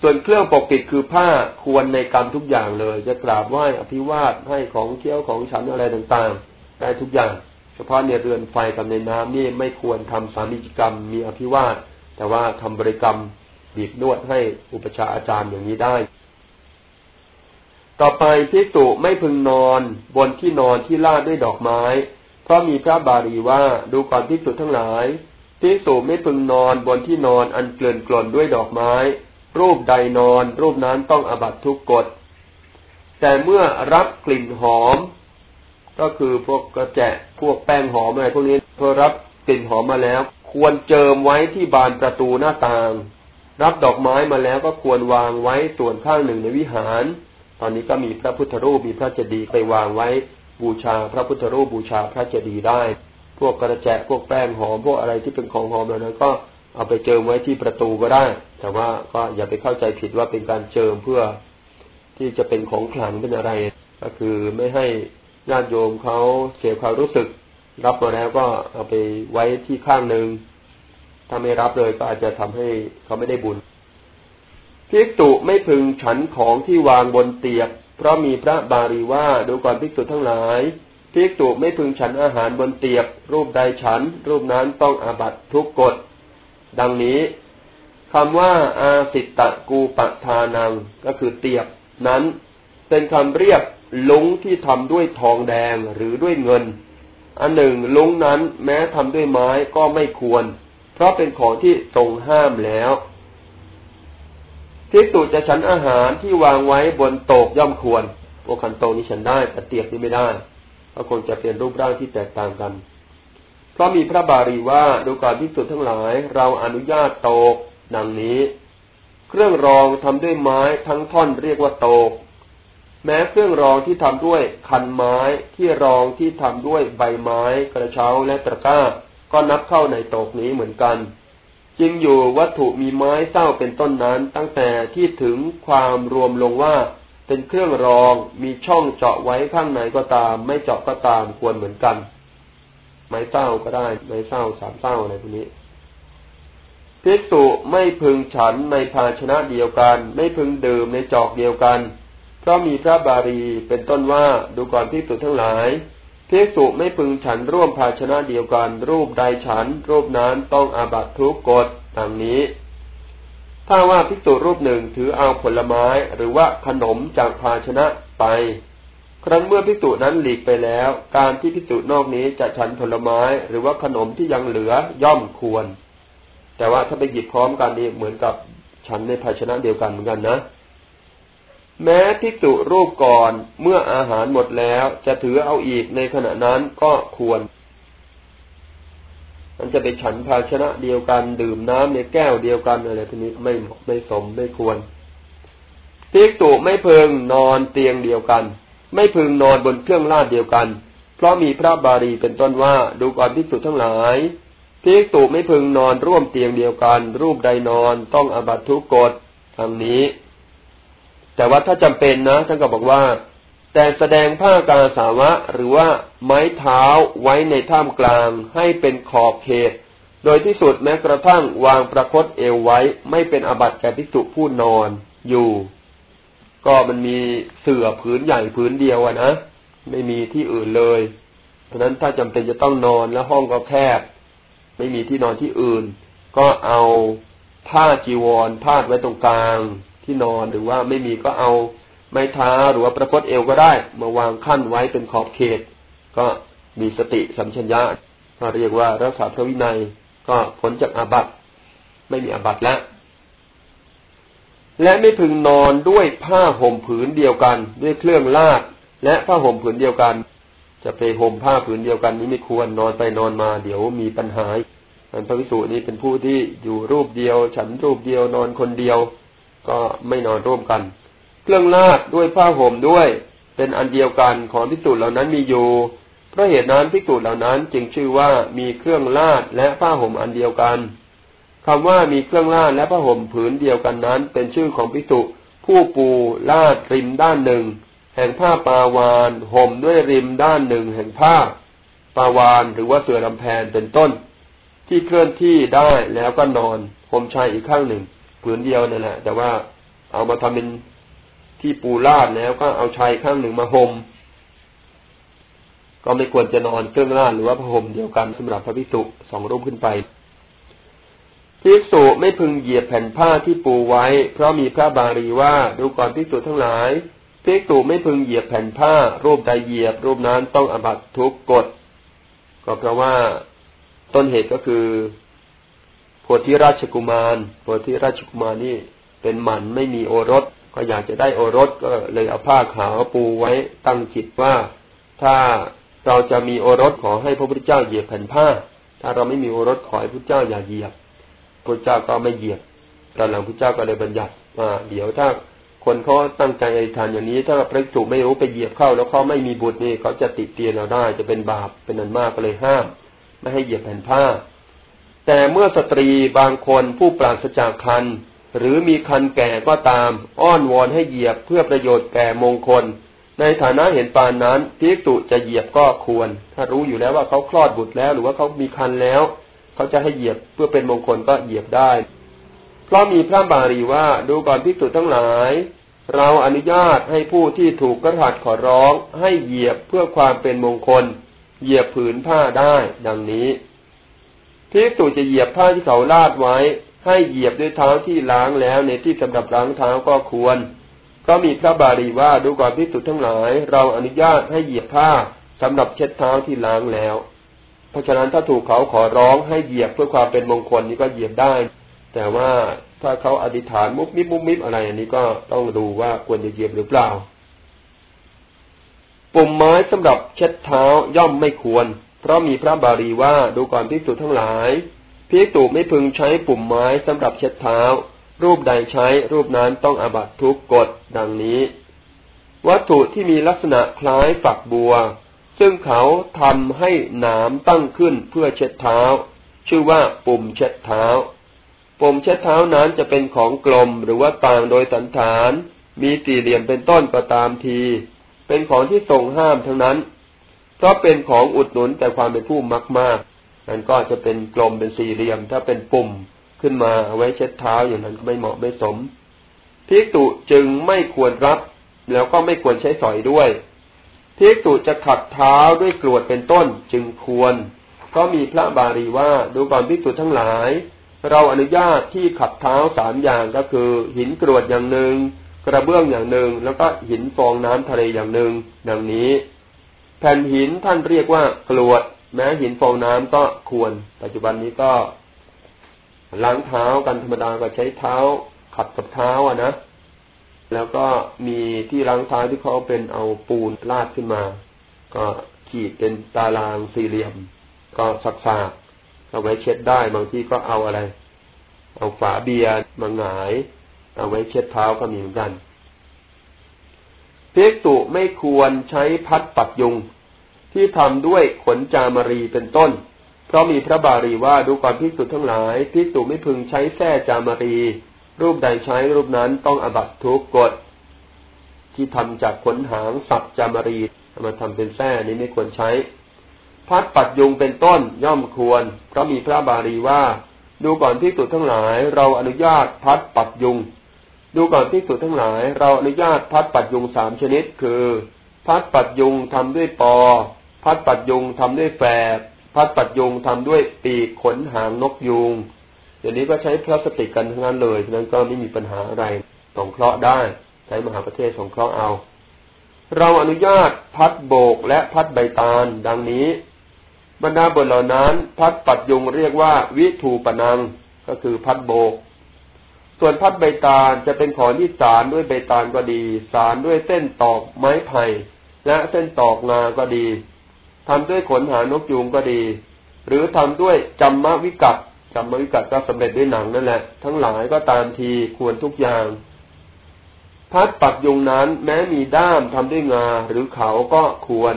ส่วนเครื่องปกปิดคือผ้าควรในกรรมทุกอย่างเลย จะกราบไหว้อภิวาทให้ของเที่ยวของฉันอะไรต่างๆได้ทุกอย่าง เฉพาะในเรือนไฟกับในน้ำนี่ไม่ควรทำสามีจิกรรมมีอภิวาทแต่ว่าทำบริกรรมบีบนวดให้อุปชาอาจารย์อย่างนี้ได้ ต่อไปพิสุไม่พึงนอนบนที่นอนที่ลาดด้วยดอกไม้ เพราะมีพระบาลีว่าดูก่อนพิสุทั้งหลายพิสุไม่พึงนอนบนที่นอนอันเกลื่อนกล่นด้วยดอกไม้ รูปใดนอน รูปนั้นต้องอบัตทุกกฎ แต่เมื่อรับกลิ่นหอม ก็คือพวกกระแจะพวกแป้งหอมอะไรพวกนี้พอรับกลิ่นหอมมาแล้ว ควรเจิมไว้ที่บานประตูหน้าต่าง รับดอกไม้มาแล้วก็ควรวางไว้ส่วนข้างหนึ่งในวิหาร ตอนนี้ก็มีพระพุทธรูปมีพระเจดีย์ไปวางไว้ บูชาพระพุทธรูปบูชาพระเจดีย์ได้ พวกกระแจพวกแป้งหอมพวกอะไรที่เป็นของหอมเหล่านั้นก็เอาไปเจิมไว้ที่ประตูก็ได้ แต่ว่าก็อย่าไปเข้าใจผิดว่าเป็นการเจิมเพื่อที่จะเป็นของขลังเป็นอะไร ก็คือไม่ให้ญาติโยมเขาเสียความรู้สึก รับมาแล้วก็เอาไปไว้ที่ข้างหนึ่งถ้าไม่รับเลยก็อาจจะทำให้เขาไม่ได้บุญพิกตุไม่พึงฉันของที่วางบนเตียง เพราะมีพระบาลีว่าดูก่อนภิกษุทั้งหลายภิกษุไม่พึงฉันอาหารบนเตียบ รูปใดฉัน รูปนั้นต้องอาบัตทุกกฎ ดังนี้คำว่าอาสิตตะกูปะทานังก็คือเตียบนั้น เป็นคำเรียกลุงที่ทำด้วยทองแดงหรือด้วยเงิน อันหนึ่งลุงนั้นแม้ทำด้วยไม้ก็ไม่ควร เพราะเป็นของที่ทรงห้ามแล้ว ภิกษุจะฉันอาหารที่วางไว้บนโต๊ะย่อมควรพวกขันโตนี้ฉันได้แต่เตียบนี่ไม่ได้เพราะคงจะเป็นรูปร่างที่แตกต่างกัน เพราะมีพระบาลีว่าดูการภิกษุทั้งหลาย เราอนุญาตโตกดังนี้ เครื่องรองทำด้วยไม้ทั้งท่อนเรียกว่าโตกแม้เครื่องรองที่ทำด้วยคันไม้ที่รองที่ทำด้วยใบไม้กระเช้าและตะกร้า ก็นับเข้าในโตกนี้เหมือนกัน จึงอยู่วัตถุมีไม้เศร้าเป็นต้นนั้น ตั้งแต่ที่ถึงความรวมลงว่าเป็นเครื่องรองมีช่องเจาะไว้ข้างในก็ตาม ไม่เจาะก็ตามควรเหมือนกัน ไม้เศร้าก็ได้ ไม้เศร้าสามเศร้าอะไรพวกนี้ภิกษุไม่พึงฉันในภาชนะเดียวกัน ไม่พึงดื่มในจอกเดียวกัน เพราะมีพระบาลีเป็นต้นว่าดูก่อนภิกษุทั้งหลาย ภิกษุไม่พึงฉันร่วมภาชนะเดียวกัน รูปใดฉัน รูปนั้นต้องอาบัตทุกกฎดังนี้ ถ้าว่าภิกษุรูปหนึ่งถือเอาผลไม้หรือว่าขนมจากภาชนะไป ครั้นเมื่อภิกษุนั้นหลีกไปแล้ว การที่ภิกษุนอกนี้จะฉันผลไม้หรือว่าขนมที่ยังเหลือย่อมควร แต่ว่าถ้าไปหยิบพร้อมกันนี่เหมือนกับฉันในภาชนะเดียวกันเหมือนกันนะ แม้ภิกษุรูปก่อนเมื่ออาหารหมดแล้วจะถือเอาอีกในขณะนั้นก็ควร มันจะไปฉันภาชนะเดียวกันดื่มน้ำในแก้วเดียวกันอะไรทีนี้ไม่ไม่สมไม่ควรภิกษุไม่พึงนอนเตียงเดียวกัน ไม่พึงนอนบนเครื่องลาดเดียวกัน เพราะมีพระบาลีเป็นต้นว่าดูก่อนภิกษุทั้งหลายภิกษุไม่พึงนอนร่วมเตียงเดียวกัน รูปใดนอนต้องอบัตทุกกฎทางนี้ แต่ว่าถ้าจำเป็นนะท่านก็บอกว่า แต่แสดงผ้ากาสาวะ หรือว่าไม้เท้าไว้ในท่ามกลางให้เป็นขอบเขต โดยที่สุดแม้กระทั่งวางประคตเอวไว้ไม่เป็นอบัติแก่ภิกษุผู้นอนอยู่ ก็มันมีเสื่อผืนใหญ่ผืนเดียวอะนะไม่มีที่อื่นเลย เพราะนั้นถ้าจำเป็นจะต้องนอนแล้วห้องก็แคบ ไม่มีที่นอนที่อื่น ก็เอาผ้าจีวรพาดไว้ตรงกลาง ที่นอนหรือว่าไม่มีก็เอาไม้เท้าหรือว่าประคตเอวก็ได้ มาวางขั้นไว้เป็นขอบเขต ก็มีสติสัมชัญญะก็เรียกว่ารักษาพระวินัยก็พ้นจากอาบัติไม่มีอาบัติแล้วและไม่พึงนอนด้วยผ้าห่มผืนเดียวกัน ด้วยเครื่องลาดและผ้าห่มผืนเดียวกัน จะไปห่มผ้าผืนเดียวกันนี้ไม่ควรนอนไปนอนมา เดี๋ยวมีปัญหาพระวิสุนี้เป็นผู้ที่อยู่รูปเดียว ฉันรูปเดียวนอนคนเดียว ก็ไม่นอนร่วมกัน เครื่องลาดด้วยผ้าห่มด้วย เป็นอันเดียวกันของพิสูจน์เหล่านั้นมีอยู่ เพราะเหตุนั้นพิสูจน์เหล่านั้นจึงชื่อว่ามีเครื่องลาดและผ้าห่มอันเดียวกันคำว่ามีเครื่องลาดและผ้าห่มผืนเดียวกันนั้น เป็นชื่อของพิสุผู้ปูลาดริมด้านหนึ่ง แห่งผ้าปาวานห่มด้วยริมด้านหนึ่งแห่งผ้าปาวานหรือว่าเสื่อลำแพนเป็นต้น ที่เคลื่อนที่ได้แล้วก็นอนห่มชายอีกข้างหนึ่ง ผืนเดียวนั่นแหละแต่ว่าเอามาทำเป็นที่ปูลาดแล้ว ก็เอาชายข้างหนึ่งมาห่มก็ไม่ควรจะนอนเครื่องล่าหรือว่าผ้าห่มเดียวกันสำหรับพระภิกษุสองรูปขึ้นไปภิกษุไม่พึงเหยียบแผ่นผ้าที่ปูไว้ เพราะมีพระบาลีว่าดูก่อนภิกษุทั้งหลายภิกษุไม่พึงเหยียบแผ่นผ้า รูปใดเหยียบ รูปนั้นต้องอบัตทุกกฎก็เพราะว่าต้นเหตุก็คือ ธิราชกุมารโพธิราชกุมารนี่เป็นหมันไม่มีโอรส ก็อยากจะได้โอรสก็เลยเอาผ้าขาวปูไว้ตั้งจิตว่า ถ้าเราจะมีโอรสขอให้พระพุทธเจ้าเหยียบแผ่นผ้า ถ้าเราไม่มีโอรสขอให้พระพุทธเจ้าอย่าเหยียบพระเจ้าก็ไม่เหยียบตอนหลังพระเจ้าก็เลยบัญญัติว่าเดี๋ยวถ้าคนเขาตั้งใจอธิษฐานอย่างนี้ ถ้าพระสุไม่รู้ไปเหยียบเข้า แล้วเขาไม่มีบุตรนี่เขาจะติดเตียนเราได้จะเป็นบาปเป็นอันมากก็เลยห้าม ไม่ให้เหยียบแผ่นผ้า แต่เมื่อสตรีบางคนผู้ปราศจากคันหรือมีคันแก่ก็ตาม อ้อนวอนให้เหยียบเพื่อประโยชน์แก่มงคล ในฐานะเห็นปานนั้นพิกตุจะเหยียบก็ควร ถ้ารู้อยู่แล้วว่าเขาคลอดบุตรแล้ว หรือว่าเขามีคันแล้ว เขาจะให้เหยียบเพื่อเป็นมงคลก็เหยียบได้ เพราะมีพระบาลีว่าดูก่อนพิกตุทั้งหลาย เราอนุญาตให้ผู้ที่ถูกกระถัดขอร้อง ให้เหยียบเพื่อความเป็นมงคล เหยียบผืนผ้าได้ ดังนี้ พิกตุจะเหยียบผ้าที่เขาลาดไว้ ให้เหยียบด้วยเท้าที่ล้างแล้วในที่สำหรับล้างเท้าก็ควร ก็มีพระบาลีว่าดูก่อนพิสุทั้งหลาย เราอนุญาตให้เหยียบผ้าสำหรับเช็ดเท้าที่ล้างแล้ว เพราะฉะนั้นถ้าถูกเขาขอร้องให้เหยียบเพื่อความเป็นมงคลนี้ก็เหยียบได้ แต่ว่าถ้าเขาอธิษฐานมุกมิบมุกมิบอะไรอันนี้ก็ต้องดูว่าควรจะเหยียบหรือเปล่าปุ่มไม้สำหรับเช็ดเท้าย่อมไม่ควร เพราะมีพระบาลีว่าดูก่อนพิสุทั้งหลายพิสุไม่พึงใช้ปุ่มไม้สำหรับเช็ดเท้า รูปใดใช้รูปนั้นต้องอาบัตทุกกฎดังนี้ วัตถุที่มีลักษณะคล้ายฝักบัว ซึ่งเขาทำให้หนามตั้งขึ้นเพื่อเช็ดเท้า ชื่อว่าปุ่มเช็ดเท้า ปุ่มเช็ดเท้านั้นจะเป็นของกลมหรือว่าต่างโดยสันฐาน มีสี่เหลี่ยมเป็นต้นก็ตามที เป็นของที่ทรงห้ามทั้งนั้น เพราะเป็นของอุดหนุนแต่ความเป็นผู้มักมากนั่นก็จะเป็นกลมเป็นสี่เหลี่ยม ถ้าเป็นปุ่มขึ้นมาเอาไว้เช็ดเท้าอย่างนั้นก็ไม่เหมาะไม่สมพิกตุจึงไม่ควรรับ แล้วก็ไม่ควรใช้สอยด้วยพิกตุจะขัดเท้าด้วยกรวดเป็นต้นจึงควร ก็มีพระบาลีว่าดูก่อนพิกตุทั้งหลาย เราอนุญาตที่ขัดเท้าสามอย่างก็คือ หินกรวดอย่างหนึ่ง กระเบื้องอย่างหนึ่ง แล้วก็หินฟองน้ำทะเลอย่างหนึ่ง ดังนี้ แผ่นหินท่านเรียกว่ากรวด แม้หินฟองน้ำก็ควร ปัจจุบันนี้ก็ล้างเท้ากันธรรมดาก็ใช้เท้าขัดกับเท้าอะนะแล้วก็มีที่ล้างเท้าที่เขาเป็นเอาปูนลาดขึ้นมา ก็ขีดเป็นตารางสี่เหลี่ยม ก็สักฝากเอาไว้เช็ดได้บางที่ก็เอาอะไร เอาฝาเบียร์มาหงาย เอาไว้เช็ดเท้าก็มีเหมือนกัน เพกตุไม่ควรใช้พัดปัดยุง ที่ทำด้วยขนจามรีเป็นต้น เพราะมีพระบาลีว่าดูก่อนพิสุทั้งหลายพิสุไม่พึงใช้แส้จามารี รูปใดใช้รูปนั้นต้องอบัตทุกกฎที่ทำจากขนหางสับจามารีมาทำเป็นแส้นี้ไม่ควรใช้ พัดปัดยุงเป็นต้นย่อมควร เพราะมีพระบาลีว่า ดูก่อนพิสุทั้งหลาย เราอนุญาตพัดปัดยุง ดูก่อนพิสุดทั้งหลาย เราอนุญาตพัดปัดยุงสามชนิด คือ พัดปัดยุงทำด้วยปอ พัดปัดยุงทำด้วยแฝดพัดปัดยุงทำด้วยปีกขนหางนกยุงเดี๋ยวนี้ก็ใช้พลาสติกกันทั้งนั้นเลยฉะนั้นก็ไม่มีปัญหาอะไรสงเคราะห์ได้ ใช้มหาประเทศสงเคราะห์เอา เราอนุญาตพัดโบกและพัดใบตาล ดังนี้ บรรดาบทเหล่านั้น พัดปัดยุงเรียกว่า วิถูปนัง ก็คือพัดโบก ส่วนพัดใบตาลจะเป็นของที่สารด้วยใบตาลก็ดี สารด้วยเส้นตอกไม้ไผ่และเส้นตอกงาก็ดีทำด้วยขนหานกยูงก็ดี หรือทำด้วยจำมะวิกัตจำมะวิกัตก็สำเร็จด้วยหนังนั่นแหละ ทั้งหลายก็ตามทีควรทุกอย่าง พัดปักยุงนั้นแม้มีด้ามทำด้วยงาหรือเขาก็ควร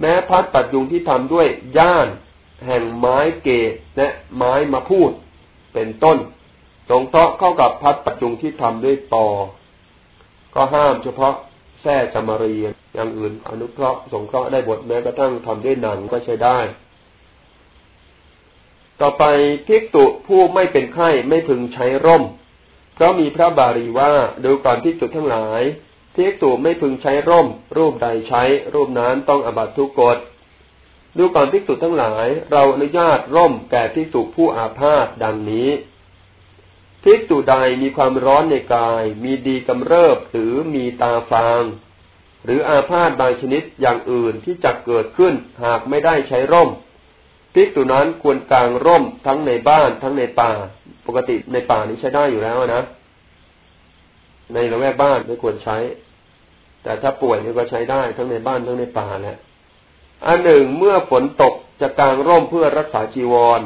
แม้พัดปัดยุงที่ทำด้วยย่าน แห่งไม้เกศและไม้มาพูด เป็นต้น ตรงเทาะห์เข้ากับพัดปัดยุงที่ทำด้วยตอก็ห้ามเฉพาะแท้จมรีอย่างอื่นอนุเคราะห์สงเคราะห์ได้บทแม้กระทั่งทำด้วยหนังก็ใช้ได้ ต่อไปภิกตุผู้ไม่เป็นไข้ไม่พึงใช้ร่ม เพราะมีพระบาลีว่าดูก่อนภิกษุทั้งหลายภิกตุไม่พึงใช้ร่ม รูปใดใช้ รูปนั้นต้องอบัตทุกกฎดูก่อนภิกษุทั้งหลาย เราอนุญาตร่มแก่ภิกษุผู้อาพาธดังนี้ ภิกษุใดมีความร้อนในกาย มีดีกำเริบหรือมีตาฟาง หรืออาพาธบางชนิดอย่างอื่นที่จะเกิดขึ้นหากไม่ได้ใช้ร่มภิกษุนั้นควรกางร่มทั้งในบ้านทั้งในป่า ปกติในป่านี้ใช้ได้อยู่แล้วนะ ในละแวกบ้านไม่ควรใช้ แต่ถ้าป่วยนี่ก็ใช้ได้ทั้งในบ้านทั้งในป่าแหละอันหนึ่งเมื่อฝนตกจะกางร่มเพื่อรักษาจีวร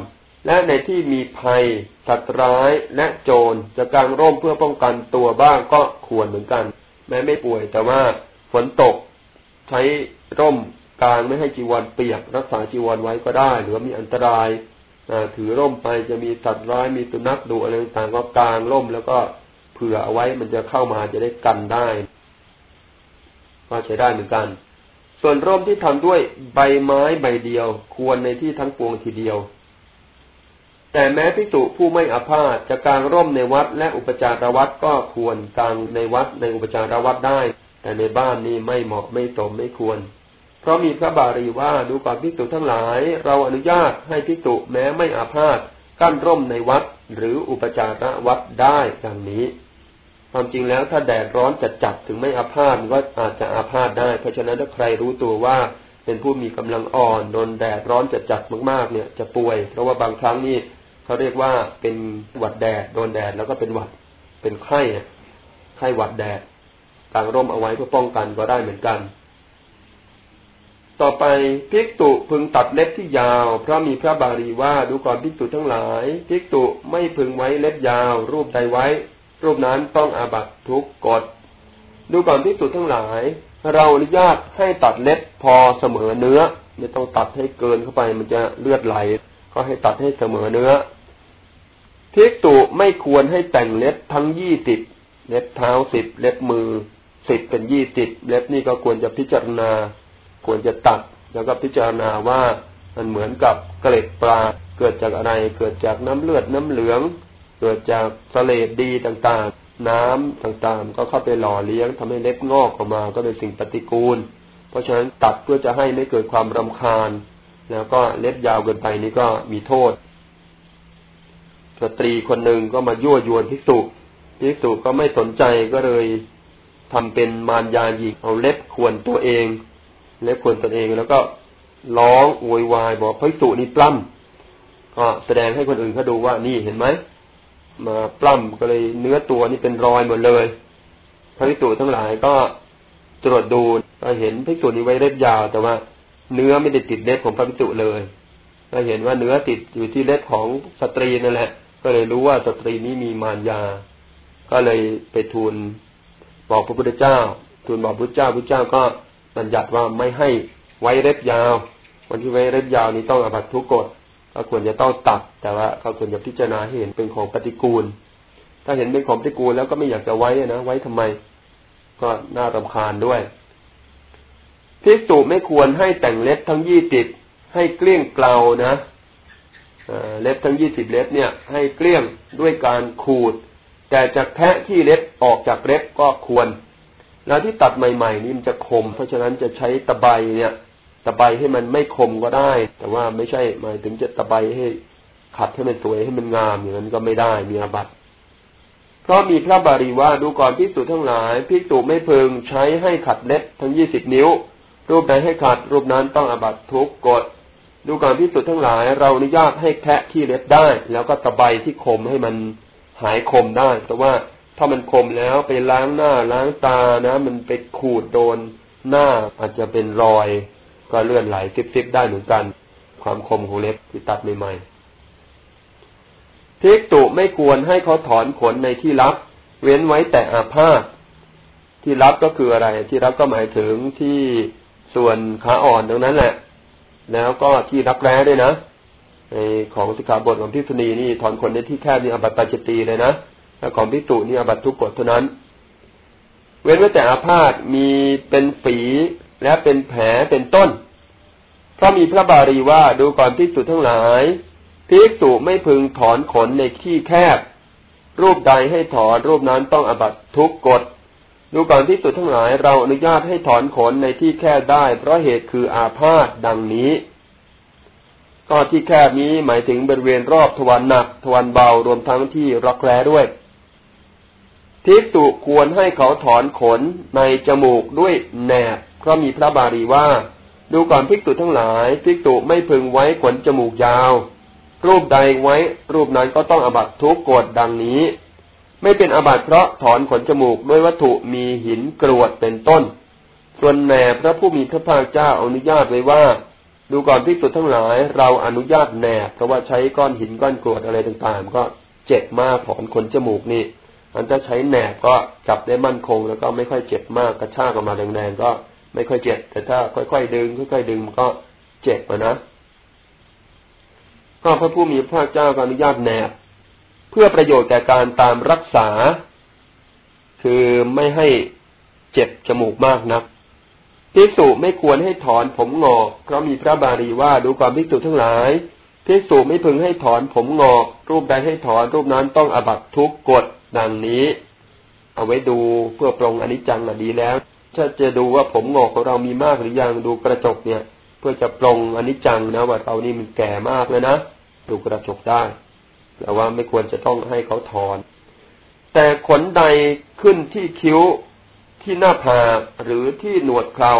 และในที่มีภัยสัตว์ร้ายและโจรจะกางร่มเพื่อป้องกันตัวบ้างก็ควรเหมือนกัน แม้ไม่ป่วยแต่ว่าฝนตกใช้ร่มกางไม่ให้จีวรเปียก รักษาจีวรไว้ก็ได้ หรือมีอันตรายถือร่มไปจะมีสัตว์ร้ายมีสุนัขดุอะไรต่างก็กางร่มแล้วก็เผื่อเอาไว้มันจะเข้ามาจะได้กันได้ก็ใช้ได้เหมือนกัน ส่วนร่มที่ทำด้วยใบไม้ใบเดียว ควรในที่ทั้งปวงทีเดียว แต่แม้พิสุผู้ไม่อาพาธจะกางร่มในวัดและอุปจารวัดก็ควรกางในวัดในอุปจารวัดได้ แต่ในบ้านนี้ไม่เหมาะไม่สมไม่ควร เพราะมีพระบาลีว่าดูก่อนพิสุทั้งหลาย เราอนุญาตให้พิสุแม้ไม่อาพาธกั้นร่มในวัดหรืออุปจารวัดได้ดังนี้ ความจริงแล้วถ้าแดดร้อนจัดจัดถึงไม่อาพาธก็อาจจะอาพาธได้ เพราะฉะนั้นถ้าใครรู้ตัวว่าเป็นผู้มีกำลังอ่อนโดนแดดร้อนจัดจัดมากๆ เนี่ยจะป่วย เพราะว่าบางครั้งนี่ เขาเรียกว่าเป็นหวัดแดดโดนแดดแล้วก็เป็นหวัดเป็นไข้ไข้หวัดแดดต่างร่มเอาไว้เพื่อป้องกันก็ได้เหมือนกัน ต่อไปภิกษุพึงตัดเล็บที่ยาว เพราะมีพระบาลีว่าดูก่อนภิกษุทั้งหลายภิกษุไม่พึงไว้เล็บยาว รูปใดไว้ รูปนั้นต้องอาบัติทุกกฏดูก่อนภิกษุทั้งหลาย เราอนุญาตให้ตัดเล็บพอเสมอเนื้อ ไม่ต้องตัดให้เกินเข้าไปมันจะเลือดไหล ก็ให้ตัดให้เสมอเนื้อ ภิกตุไม่ควรให้แต่งเล็บทั้งยี่สิบเล็บเท้าสิบเล็บมือสิบเป็นยี่สิบเล็บนี่ก็ควรจะพิจารณา ควรจะตัดแล้วก็พิจารณาว่ามันเหมือนกับเกล็ดปลาเกิดจากอะไร เกิดจากน้ำเลือดน้ำเหลือง เกิดจากสเลดดีต่างๆ น้ำต่างๆ ก็เข้าไปหล่อเลี้ยงทำให้เล็บงอกออกมา ก็เป็นสิ่งปฏิกูล เพราะฉะนั้นตัดเพื่อจะให้ไม่เกิดความรำคาญ แล้วก็เล็บยาวเกินไปนี่ก็มีโทษ สตรีคนหนึ่งก็มายั่วยวนภิกษุภิกษุก็ไม่สนใจก็เลยทำเป็นมารยาหญิงเอาเล็บขวนตัวเอง เล็บขวนตัวเองแล้วก็ร้องโวยวายบอกภิกษุนี่ปล้ำก็แสดงให้คนอื่นเขาดูว่านี่เห็นไหมมาปล้ำก็เลยเนื้อตัวนี่เป็นรอยหมดเลย พระภิกษุทั้งหลายก็ตรวจดูก็เห็นภิกษุนี้ไว้เล็บยาว แต่ว่าเนื้อไม่ได้ติดเล็บของพระภิกษุเลย ก็เห็นว่าเนื้อติดอยู่ที่เล็บของสตรีนั่นแหละ ก็เลยรู้ว่าสตรีนี้มีมารยา ก็เลยไปทูลบอกพระพุทธเจ้า ทูลบอกพระเจ้าพระเจ้าก็บัญญัติว่าไม่ให้ไว้เล็บยาวคนที่ไว้เล็บยาวนี้ต้องอบัตทุกกฎก็ควรจะต้องตัด แต่ว่าเขาควรจะพิจารณาเห็นเป็นของปฏิกูล ถ้าเห็นเป็นของปฏิกูลแล้วก็ไม่อยากจะไว้นะไว้ทำไม ก็น่ารำคาญด้วยพิสูจไม่ควรให้แต่งเล็บทั้งยี่สิบให้เกลี้ยงเกลานะ เล็บทั้งยี่สิบเล็บเนี่ย ให้เกลี้ยงด้วยการขูด แต่จะแทะที่เล็บออกจากเล็บก็ควร แล้วที่ตัดใหม่ๆนี่มันจะคม เพราะฉะนั้นจะใช้ตะไบเนี่ย ตะไบให้มันไม่คมก็ได้ แต่ว่าไม่ใช่หมายถึงจะตะไบให้ขัดให้มันสวยให้มันงามอย่างนั้นก็ไม่ได้มีอาบัตเพราะมีพระบารีว่าดูก่อนพิสูจทั้งหลายพิสูจไม่พึงใช้ให้ขัดเล็บทั้งยี่สิบนิ้ว รูปใดให้ขัดรูปนั้นต้องอาบัตทุกกฎ ดูก่อนพิสูจทั้งหลาย เราอนุญาตให้แคะที่เล็บได้ แล้วก็ตะไบที่คมให้มันหายคมได้ แต่ว่าถ้ามันคมแล้วไปล้างหน้าล้างตานะ มันไปขูดโดนหน้าอาจจะเป็นรอย ก็เลื่อนไหลซิบๆได้เหมือนกัน ความคมของเล็บที่ตัดใหม่ๆพิกตุไม่ควรให้เขาถอนขนในที่ลับ เว้นไว้แต่อาพาธที่ลับก็คืออะไร ที่ลับก็หมายถึงที่ส่วนขาอ่อนตรงนั้นแหละ แล้วก็ที่รักแร้ด้วยนะในของสิกขาบทของพิษณีนี่ถอนขนในที่แคบนี่อบัตตาจตีเลยนะถ้าของพิจุนี่อบัตทุกกฎเท่านั้น เว้นไว้แต่อาพาธมีเป็นฝีและเป็นแผลเป็นต้น เพราะมีพระบารีว่าดูก่อนพิจุทั้งหลายพิจุไม่พึงถอนขนในที่แคบ รูปใดให้ถอนรูปนั้นต้องอบัตทุกกฎ ดูก่อนที่สุดทั้งหลายเราอนุญาตให้ถอนขนในที่แคบได้ เพราะเหตุคืออาพาธดังนี้ ก็ที่แคบนี้หมายถึงบริเวณรอบทวารหนักทวารเบารวมทั้งที่รักแร้ด้วย ทิกตุควรให้เขาถอนขนในจมูกด้วยแหนบ เพราะมีพระบาลีว่า ดูก่อนภิกษุทั้งหลายภิกษุไม่พึงไว้ขนจมูกยาว รูปใดไว้ รูปนั้นก็ต้องอบัตทุกกฎดังนี้ ไม่เป็นอาบัติเพราะถอนขนจมูกด้วยวัตถุมีหินกรวดเป็นต้น ส่วนแหนพระผู้มีพระภาคเจ้าอนุญาตไว้ว่า ดูก่อนภิกษุทั้งหลาย เราอนุญาตแหนเพราะว่าใช้ก้อนหินก้อนกรวดอะไรต่างๆ ก็เจ็บมากถอนขนจมูกนี่มันจะใช้แหนบก็จับได้มั่นคง แล้วก็ไม่ค่อยเจ็บมากกระชากออกมาแรงๆก็ไม่ค่อยเจ็บ แต่ถ้าค่อยๆดึงค่อยๆดึงมันก็เจ็บนะก็พระผู้มีพระเจ้าก็อนุญาตแหนบ เพื่อประโยชน์แก่การตามรักษา คือไม่ให้เจ็บจมูกมากนักภิกษุไม่ควรให้ถอนผมงอก เพราะมีพระบาลีว่าดูความภิกษุทั้งหลายภิกษุไม่พึงให้ถอนผมงอก รูปใดให้ถอนรูปนั้นต้องอบัตทุกกฎดังนี้ เอาไว้ดูเพื่อปรงอนิจจังดีแล้วถ้าจะดูว่าผมงอกของเรามีมากหรือยังดูกระจกเนี่ย เพื่อจะปรงอนิจจังนะว่าเรานี่มันแก่มากแล้วนะดูกระจกได้ แต่ว่าไม่ควรจะต้องให้เขาถอน แต่ขนใดขึ้นที่คิ้วที่หน้าผากหรือที่หนวดเครา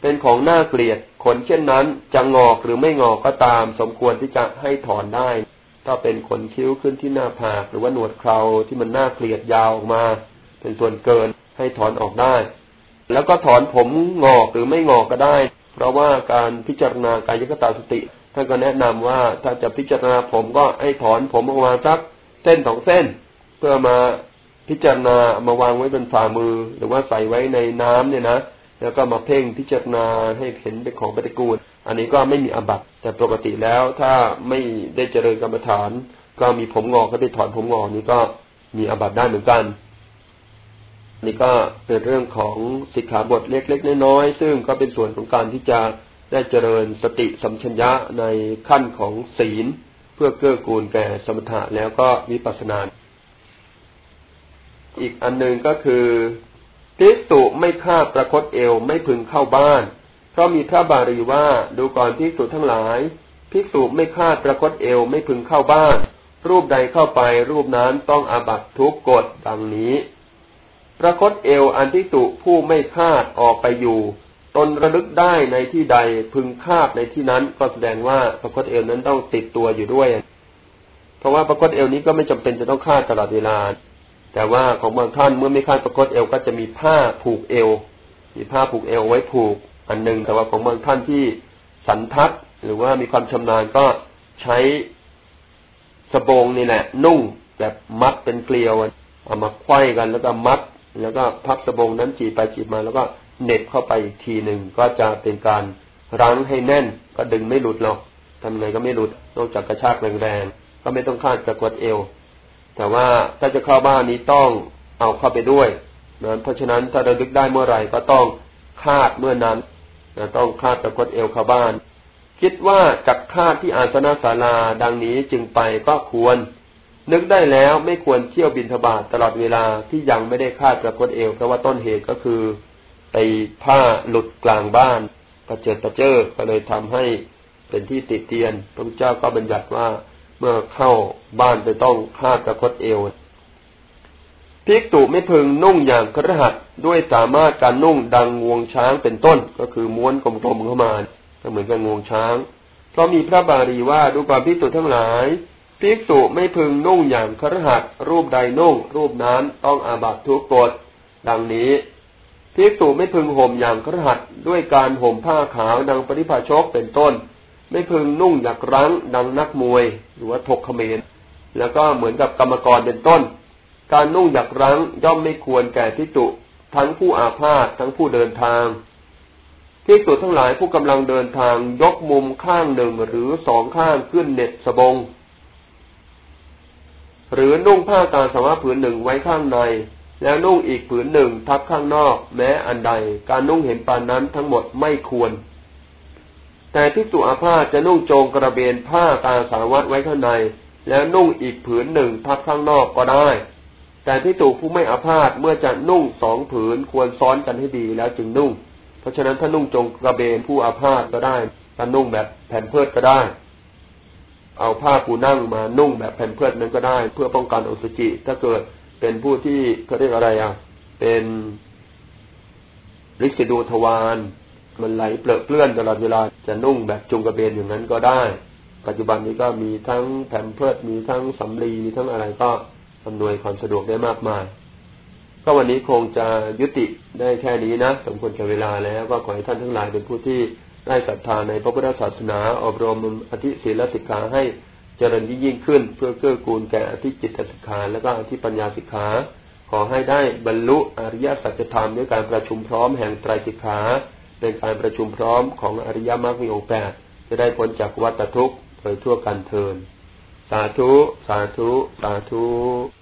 เป็นของน่าเกลียด ขนเช่นนั้นจะงอกหรือไม่งอกก็ตาม สมควรที่จะให้ถอนได้ ถ้าเป็นขนคิ้วขึ้นที่หน้าผากหรือว่าหนวดเคราที่มันน่าเกลียดยาวออกมา เป็นส่วนเกินให้ถอนออกได้ แล้วก็ถอนผมงอกหรือไม่งอกก็ได้ เพราะว่าการพิจารณากายกตาสติ ท่านก็แนะนำว่าถ้าจะพิจารณาผมก็ให้ถอนผมออกมาสักเส้นสองเส้น เพื่อมาพิจารณามาวางไว้บนฝ่ามือ หรือว่าใส่ไว้ในน้ำเนี่ยนะแล้วก็มาเพ่งพิจารณาให้เห็นเป็นของปฏิกูล อันนี้ก็ไม่มีอบัตแต่ปกติแล้วถ้าไม่ได้เจริญกรรมฐาน ก็มีผมงอกก็ไปถอนผมงอกนี่ก็มีอบัตได้เหมือนกัน นี่ก็เป็นเรื่องของสิกขาบทเล็กๆน้อยๆซึ่งก็เป็นส่วนของการที่จะ ได้เจริญสติสัมชัญญะในขั้นของศีล เพื่อเกื้อกูลแก่สมถะแล้วก็วิปัสสนา อีกอันหนึ่งก็คือภิกษุไม่ฆ่าประคตเอวไม่พึงเข้าบ้าน เพราะมีพระบาลีว่าดูก่อนภิกษุทั้งหลายภิกษุไม่ฆ่าประคตเอวไม่พึงเข้าบ้าน รูปใดเข้าไปรูปนั้นต้องอาบัตทุกกฎดังนี้ ประคตเอวอันภิกษุผู้ไม่คาออกไปอยู่ ตนระลึกได้ในที่ใดพึงคาดในที่นั้น ก็แสดงว่าประคตเอวนั้นต้องติดตัวอยู่ด้วย เพราะว่าประคตเอวนี้ก็ไม่จำเป็นจะต้องคาดตลอดเวลา แต่ว่าของบางท่านเมื่อไม่คาดประคตเอวก็จะมีผ้าผูกเอว มีผ้าผูกเอวไว้ผูกอันหนึ่งแต่ว่าของบางท่านที่สันทัดหรือว่ามีความชำนาญก็ใช้สบงนี่แหละ นุ่งแบบมัดเป็นเกลียวเอามาควยกันแล้วก็มัด แล้วก็พับสบงนั้นจีไปจีมาแล้วก็ เน็บเข้าไปอีกทีหนึ่งก็จะเป็นการรั้งให้แน่น ก็ดึงไม่หลุดหรอกทำไงก็ไม่หลุดนอกจากกระชากแรงๆก็ไม่ต้องคาดประกดเอว แต่ว่าถ้าจะเข้าบ้านนี้ต้องเอาเข้าไปด้วยนะเพราะฉะนั้นถ้าเราลึกได้เมื่อไหร่ก็ต้องคาดเมื่อนั้นนะต้องคาดตะกดเอวเข้าบ้าน คิดว่าจักคาดที่อาสนะศาลาดังนี้จึงไปก็ควร นึกได้แล้วไม่ควรเที่ยวบินทบาทตลอดเวลาที่ยังไม่ได้คาดตะกดเอวเพราะว่าต้นเหตุก็คือ ไปผ้าหลุดกลางบ้านกระเจิดกระเจิดก็เลยทำให้เป็นที่ติดเตียน พระพุทธเจ้าก็บัญญัติว่าเมื่อเข้าบ้านจะต้องคาดกระคดเอวภิกษุไม่พึงนุ่งอย่างกระหัดด้วยสามารถการนุ่งดังงวงช้างเป็นต้น ก็คือม้วนกลมๆเข้ามาก็เหมือนกับงวงช้าง เพราะมีพระบาลีว่าดูความภิกษุทั้งหลายภิกษุไม่พึงนุ่งอย่างครหัดรูปใดนุ่ง รูปนั้นต้องอาบัตทุกกฎดังนี้ ภิกษุไม่พึงห่มอย่างคระหัดด้วยการห่มผ้าขาวดังปริภาชกเป็นต้น ไม่พึงนุ่งหยักรั้งดังนักมวย หรือว่าถกเขมรแล้วก็เหมือนกับกรรมกรเป็นต้น การนุ่งหยักรั้งย่อมไม่ควรแก่ภิกษุทั้งผู้อาพาธทั้งผู้เดินทางภิกษุทั้งหลายผู้กำลังเดินทางยกมุมข้างหนึ่งหรือสองข้างขึ้นเน็ตสบง หรือนุ่งผ้าตาสาวะผืนหนึ่งไว้ข้างใน แล้วนุ่งอีกผืนหนึ่งทับข้างนอก แม้อันใด การนุ่งเห็นปานนั้นทั้งหมดไม่ควร แต่ที่สุอาพาธจะนุ่งโจงกระเบนผ้าตาสาวะไว้ข้างใน แล้วนุ่งอีกผืนหนึ่งทับข้างนอกก็ได้ แต่ที่ตุผู้ไม่อาพาธเมื่อจะนุ่งสองผืนควรซ้อนกันให้ดีแล้วจึงนุ่ง เพราะฉะนั้นถ้านุ่งโจงกระเบนผู้อาพาธก็ได้ถ้านุ่งแบบแผ่นเพิดก็ได้ เอาผ้าปูนั่งมานุ่งแบบแผ่นเพื่อนนั้นก็ได้ เพื่อป้องกันอสุจิถ้าเกิด เป็นผู้ที่เขาเรียกอะไรอะ เป็นริสิดูทวารมันไหลเปลือะเปลื้อนตลอดเวลาจะนุ่งแบบจุงกระเบนอย่างนั้นก็ได้ ปัจจุบันนี้ก็มีทั้งแผ่นเพิดมีทั้งสำลีมีทั้งอะไรก็อำนวยความสะดวกได้มากมาย ก็วันนี้คงจะยุติได้แค่นี้นะสมควรแก่เวลาแล้ว ก็ขอให้ท่านทั้งหลายเป็นผู้ที่ได้ศรัทธาในพระพุทธศาสนา อบรมอธิศีลสิกขาให้ เจริญยิ่งขึ้น เพื่อเกื้อกูลแก่อธิจิตสิกขาและก็อธิปัญญาสิกขา ขอให้ได้บรรลุอริยสัจธรรมด้วยการประชุมพร้อมแห่งไตรสิกขาในการประชุมพร้อมของอริยมรรคมีองค์แปดจะได้พ้นจากวัฏทุกข์โดยทั่วกันเทินสาธุ สาธุ สาธุ